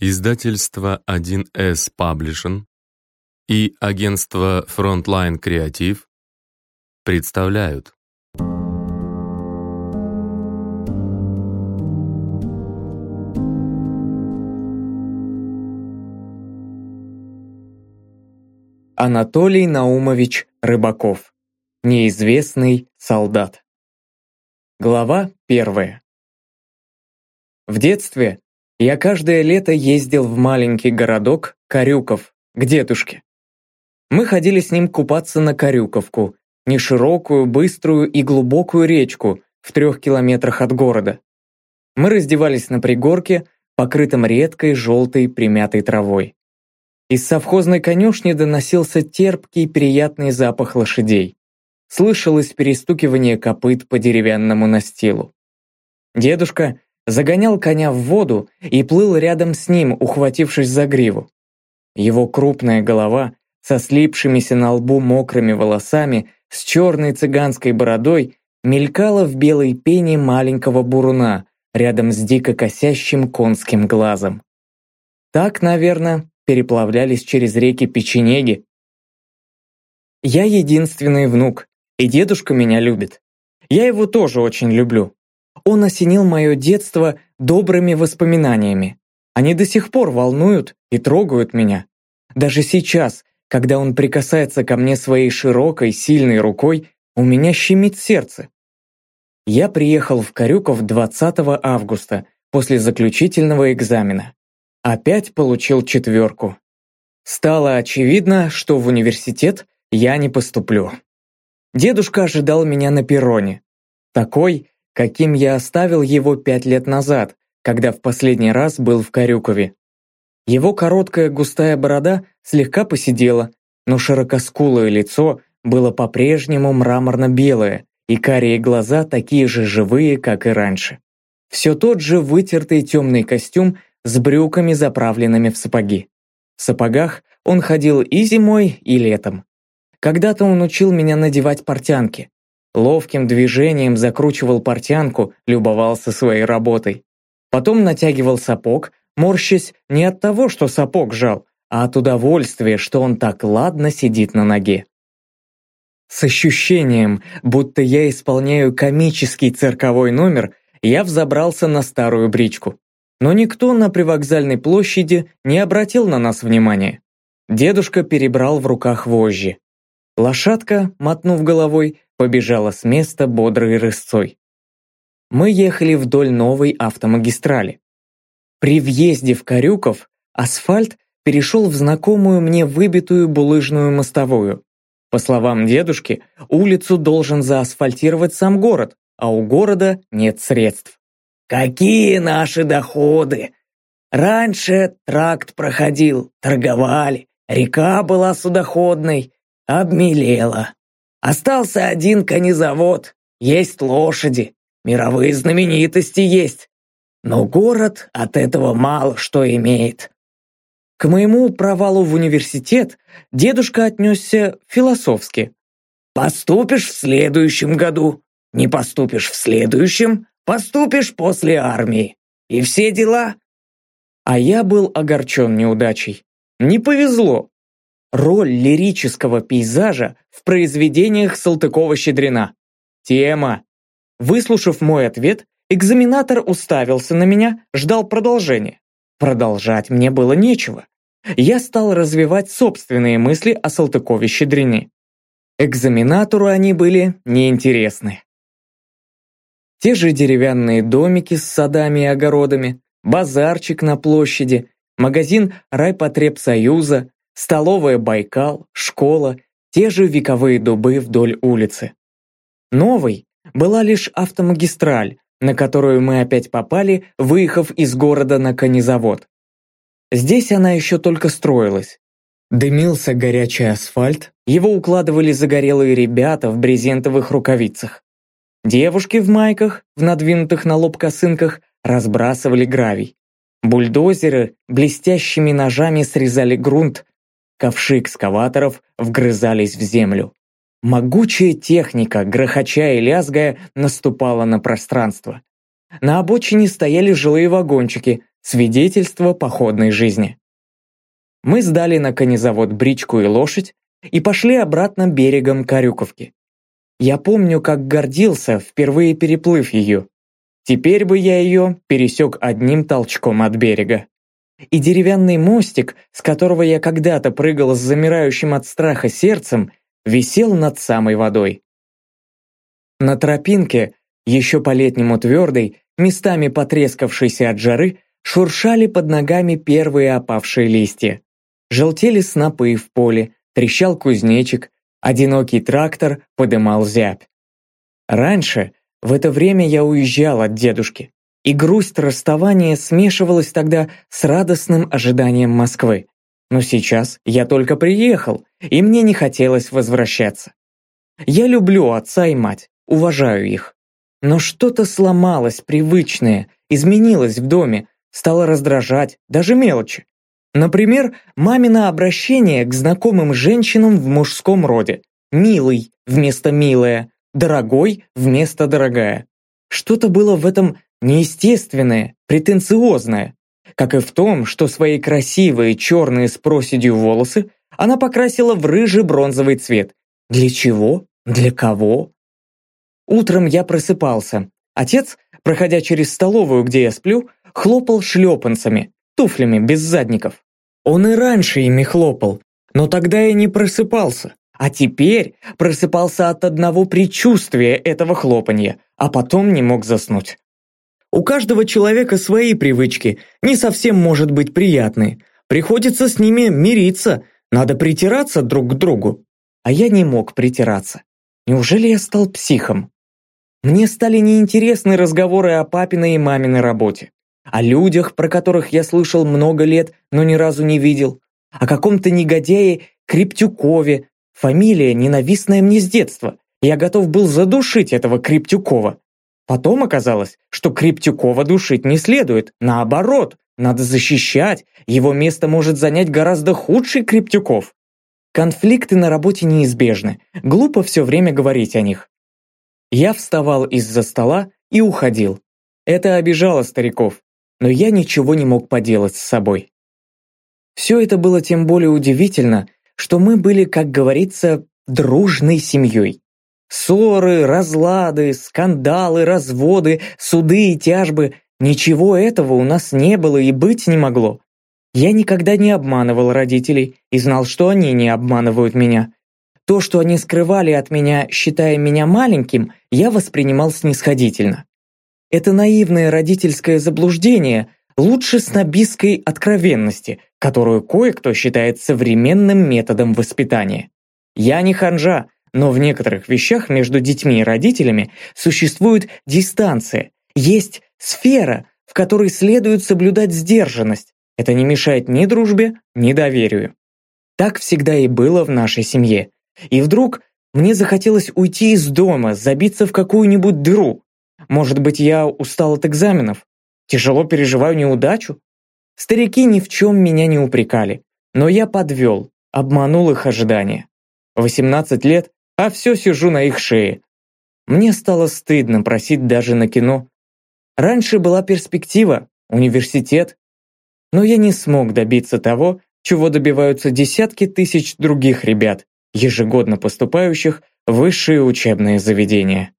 Издательство 1С Publishing и агентство Frontline Creative представляют Анатолий Наумович Рыбаков. Неизвестный солдат. Глава первая. В детстве я каждое лето ездил в маленький городок Карюков к дедушке. Мы ходили с ним купаться на Карюковку, неширокую, быструю и глубокую речку в трех километрах от города. Мы раздевались на пригорке, покрытом редкой желтой примятой травой. Из совхозной конюшни доносился терпкий приятный запах лошадей. Слышалось перестукивание копыт по деревянному настилу. Дедушка загонял коня в воду и плыл рядом с ним, ухватившись за гриву. Его крупная голова со слипшимися на лбу мокрыми волосами, с черной цыганской бородой, мелькала в белой пене маленького буруна рядом с дико косящим конским глазом. Так, наверное, переплавлялись через реки печенеги. Я единственный внук, и дедушка меня любит. Я его тоже очень люблю он осенил мое детство добрыми воспоминаниями. Они до сих пор волнуют и трогают меня. Даже сейчас, когда он прикасается ко мне своей широкой, сильной рукой, у меня щемит сердце. Я приехал в Карюков 20 августа, после заключительного экзамена. Опять получил четверку. Стало очевидно, что в университет я не поступлю. Дедушка ожидал меня на перроне. Такой, каким я оставил его пять лет назад, когда в последний раз был в Карюкове. Его короткая густая борода слегка посидела, но широкоскулое лицо было по-прежнему мраморно-белое, и карие глаза такие же живые, как и раньше. Все тот же вытертый темный костюм с брюками, заправленными в сапоги. В сапогах он ходил и зимой, и летом. Когда-то он учил меня надевать портянки. Ловким движением закручивал портянку, любовался своей работой. Потом натягивал сапог, морщась не от того, что сапог жал, а от удовольствия, что он так ладно сидит на ноге. С ощущением, будто я исполняю комический цирковой номер, я взобрался на старую бричку. Но никто на привокзальной площади не обратил на нас внимания. Дедушка перебрал в руках вожжи. Лошадка, мотнув головой, побежала с места бодрой рысцой. Мы ехали вдоль новой автомагистрали. При въезде в Карюков асфальт перешел в знакомую мне выбитую булыжную мостовую. По словам дедушки, улицу должен заасфальтировать сам город, а у города нет средств. «Какие наши доходы? Раньше тракт проходил, торговали, река была судоходной, обмелела. Остался один конезавод, есть лошади, мировые знаменитости есть. Но город от этого мало что имеет. К моему провалу в университет дедушка отнесся философски. «Поступишь в следующем году, не поступишь в следующем, поступишь после армии. И все дела». А я был огорчен неудачей. Не повезло роль лирического пейзажа в произведениях Салтыкова-Щедрина. Тема. Выслушав мой ответ, экзаменатор уставился на меня, ждал продолжения. Продолжать мне было нечего. Я стал развивать собственные мысли о Салтыкове-Щедрине. Экзаменатору они были неинтересны. Те же деревянные домики с садами и огородами, базарчик на площади, магазин райпотребсоюза, столовая «Байкал», школа, те же вековые дубы вдоль улицы. Новой была лишь автомагистраль, на которую мы опять попали, выехав из города на конезавод. Здесь она еще только строилась. Дымился горячий асфальт, его укладывали загорелые ребята в брезентовых рукавицах. Девушки в майках, в надвинутых на лоб косынках, разбрасывали гравий. Бульдозеры блестящими ножами срезали грунт, Ковши экскаваторов вгрызались в землю. Могучая техника, грохоча и лязгая, наступала на пространство. На обочине стояли жилые вагончики, свидетельство походной жизни. Мы сдали на конезавод бричку и лошадь и пошли обратно берегом Карюковки. Я помню, как гордился, впервые переплыв ее. Теперь бы я ее пересек одним толчком от берега. И деревянный мостик, с которого я когда-то прыгал с замирающим от страха сердцем, висел над самой водой. На тропинке, еще по-летнему твердой, местами потрескавшейся от жары, шуршали под ногами первые опавшие листья. Желтели снопы в поле, трещал кузнечик, одинокий трактор подымал зябь. Раньше, в это время я уезжал от дедушки, и грусть расставания смешивалась тогда с радостным ожиданием Москвы. Но сейчас я только приехал, и мне не хотелось возвращаться. Я люблю отца и мать, уважаю их. Но что-то сломалось привычное, изменилось в доме, стало раздражать, даже мелочи. Например, мамино обращение к знакомым женщинам в мужском роде. «Милый» вместо «милая», «дорогой» вместо «дорогая». Что-то было в этом неестественное, претенциозное. Как и в том, что свои красивые черные с проседью волосы она покрасила в рыжий бронзовый цвет. Для чего? Для кого? Утром я просыпался. Отец, проходя через столовую, где я сплю, хлопал шлепанцами, туфлями без задников. Он и раньше ими хлопал, но тогда я не просыпался. А теперь просыпался от одного предчувствия этого хлопанья, а потом не мог заснуть. У каждого человека свои привычки, не совсем может быть приятные. Приходится с ними мириться, надо притираться друг к другу. А я не мог притираться. Неужели я стал психом? Мне стали неинтересны разговоры о папиной и маминой работе. О людях, про которых я слышал много лет, но ни разу не видел. О каком-то негодяе Криптюкове. Фамилия, ненавистная мне с детства. Я готов был задушить этого Криптюкова. Потом оказалось, что Криптюкова душить не следует. Наоборот, надо защищать. Его место может занять гораздо худший Криптюков. Конфликты на работе неизбежны. Глупо все время говорить о них. Я вставал из-за стола и уходил. Это обижало стариков, но я ничего не мог поделать с собой. Все это было тем более удивительно, что мы были, как говорится, дружной семьей. Ссоры, разлады, скандалы, разводы, суды и тяжбы – ничего этого у нас не было и быть не могло. Я никогда не обманывал родителей и знал, что они не обманывают меня. То, что они скрывали от меня, считая меня маленьким, я воспринимал снисходительно. Это наивное родительское заблуждение лучше снобистской откровенности, которую кое-кто считает современным методом воспитания. Я не ханжа, но в некоторых вещах между детьми и родителями существует дистанция, есть сфера, в которой следует соблюдать сдержанность. Это не мешает ни дружбе, ни доверию. Так всегда и было в нашей семье. И вдруг мне захотелось уйти из дома, забиться в какую-нибудь дыру. Может быть, я устал от экзаменов? Тяжело переживаю неудачу? Старики ни в чем меня не упрекали. Но я подвел, обманул их ожидания. 18 лет, а все сижу на их шее. Мне стало стыдно просить даже на кино. Раньше была перспектива, университет. Но я не смог добиться того, чего добиваются десятки тысяч других ребят, ежегодно поступающих в высшие учебные заведения.